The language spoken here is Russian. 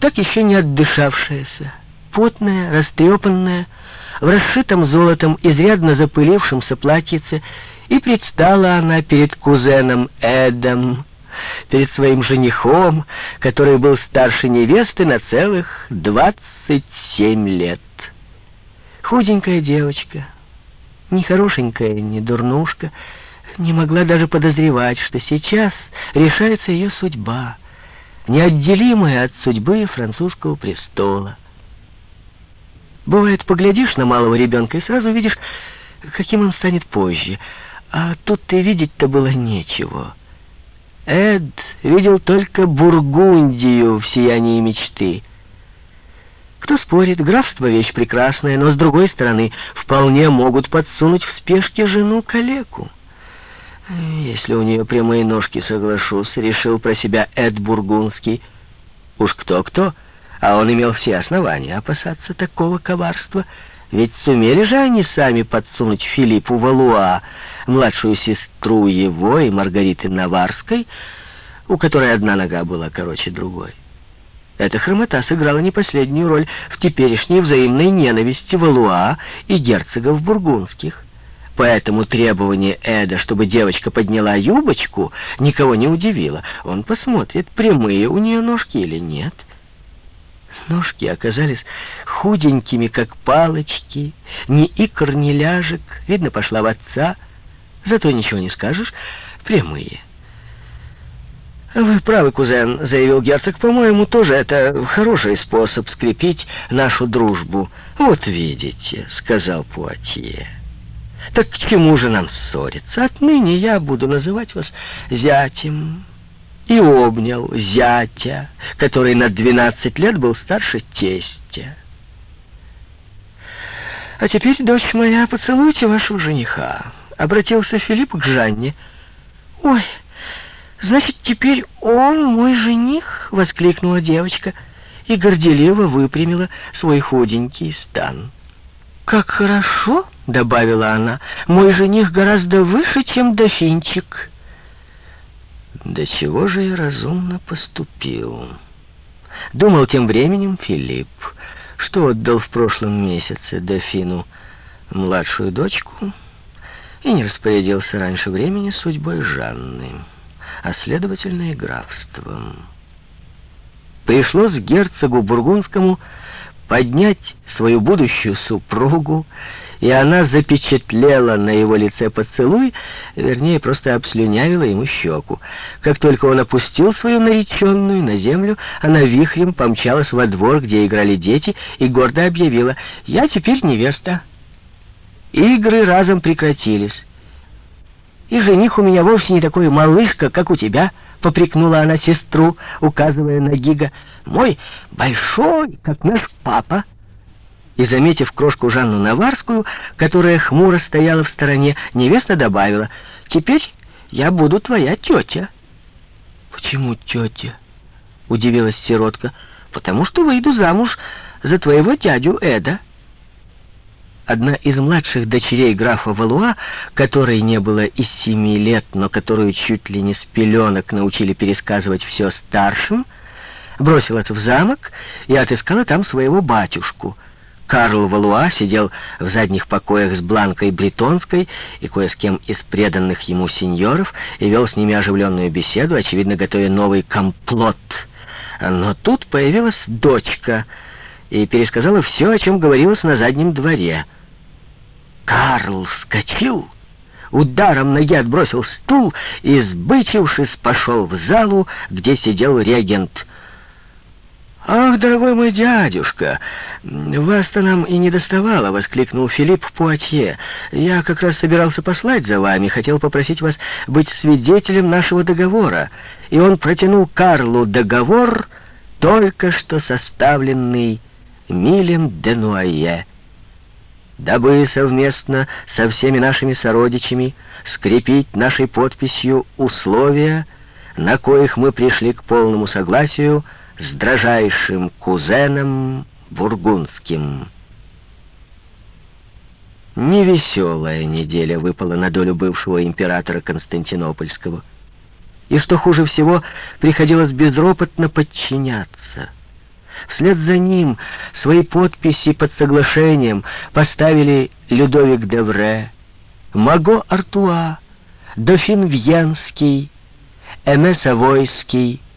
так еще не отдышавшаяся, потная, растрепанная, в расшитом золотом, изрядно запылившемся платьице, и предстала она перед кузеном Эдом, перед своим женихом, который был старше невесты на целых двадцать семь лет. Худенькая девочка, ни хорошенькая, ни дурнушка, не могла даже подозревать, что сейчас решается ее судьба, неотделимая от судьбы французского престола. Бывает, поглядишь на малого ребенка и сразу видишь, каким он станет позже, а тут ты видеть-то было нечего. Эд видел только Бургундию в сиянии мечты. Кто спорит, графство — вещь прекрасная, но, с другой стороны, вполне могут подсунуть в спешке жену-калеку. Если у нее прямые ножки, соглашусь, решил про себя Эд Бургундский. Уж кто-кто, а он имел все основания опасаться такого коварства — ведь сумели же они сами подсунуть Филиппу Валуа, младшую сестру его и Маргариты Наварской, у которой одна нога была короче другой. Эта хромота сыграла не последнюю роль в теперешней взаимной ненависти Валуа и герцогов бургундских. Поэтому требование Эда, чтобы девочка подняла юбочку, никого не удивило. Он посмотрит, прямые у нее ножки или нет. Ножки оказались худенькими, как палочки, ни икр, ни ляжек. Видно, пошла в отца. Зато ничего не скажешь, прямые. «Вы правы, кузен», — заявил герцог. «По-моему, тоже это хороший способ скрепить нашу дружбу». «Вот видите», — сказал Пуатье. «Так к чему же нам ссориться? Отныне я буду называть вас зятем» и обнял зятя, который на двенадцать лет был старше тестя. «А теперь, дочь моя, поцелуйте вашего жениха», — обратился Филипп к Жанне. «Ой, значит, теперь он мой жених?» — воскликнула девочка и горделиво выпрямила свой худенький стан. «Как хорошо!» — добавила она. «Мой жених гораздо выше, чем дофинчик». Да чего же я разумно поступил? Думал тем временем Филипп, что отдал в прошлом месяце дофину младшую дочку и не распорядился раньше времени судьбой Жанны, а следовательно и графством. Пришлось герцогу Бургундскому поднять свою будущую супругу и она запечатлела на его лице поцелуй, вернее, просто обслюнявила ему щеку. Как только он опустил свою нареченную на землю, она вихрем помчалась во двор, где играли дети, и гордо объявила «Я теперь невеста». Игры разом прекратились. «И жених у меня вовсе не такой малышка, как у тебя», — попрекнула она сестру, указывая на Гига. «Мой большой, как наш папа» и, заметив крошку Жанну Наварскую, которая хмуро стояла в стороне, невеста добавила, «Теперь я буду твоя тетя». «Почему тетя?» — удивилась сиротка. «Потому что выйду замуж за твоего дядю Эда». Одна из младших дочерей графа Валуа, которой не было и семи лет, но которую чуть ли не с пеленок научили пересказывать все старшим, бросилась в замок и отыскала там своего батюшку — Карл Валуа сидел в задних покоях с Бланкой Бретонской и кое с кем из преданных ему сеньоров и вел с ними оживленную беседу, очевидно, готовя новый комплот. Но тут появилась дочка и пересказала все, о чем говорилось на заднем дворе. Карл вскочил, ударом ноги отбросил стул и, сбычившись, пошел в залу, где сидел регент — «Ах, дорогой мой дядюшка, вас-то нам и не доставало!» — воскликнул Филипп Пуатье. «Я как раз собирался послать за вами, хотел попросить вас быть свидетелем нашего договора». И он протянул Карлу договор, только что составленный Милем де Нуае, дабы совместно со всеми нашими сородичами скрепить нашей подписью условия, на коих мы пришли к полному согласию — с дрожайшим кузеном бургундским. Невеселая неделя выпала на долю бывшего императора Константинопольского. И что хуже всего, приходилось безропотно подчиняться. Вслед за ним свои подписи под соглашением поставили Людовик Девре, Маго Артуа, Дофин Вьенский, Эме Савойский,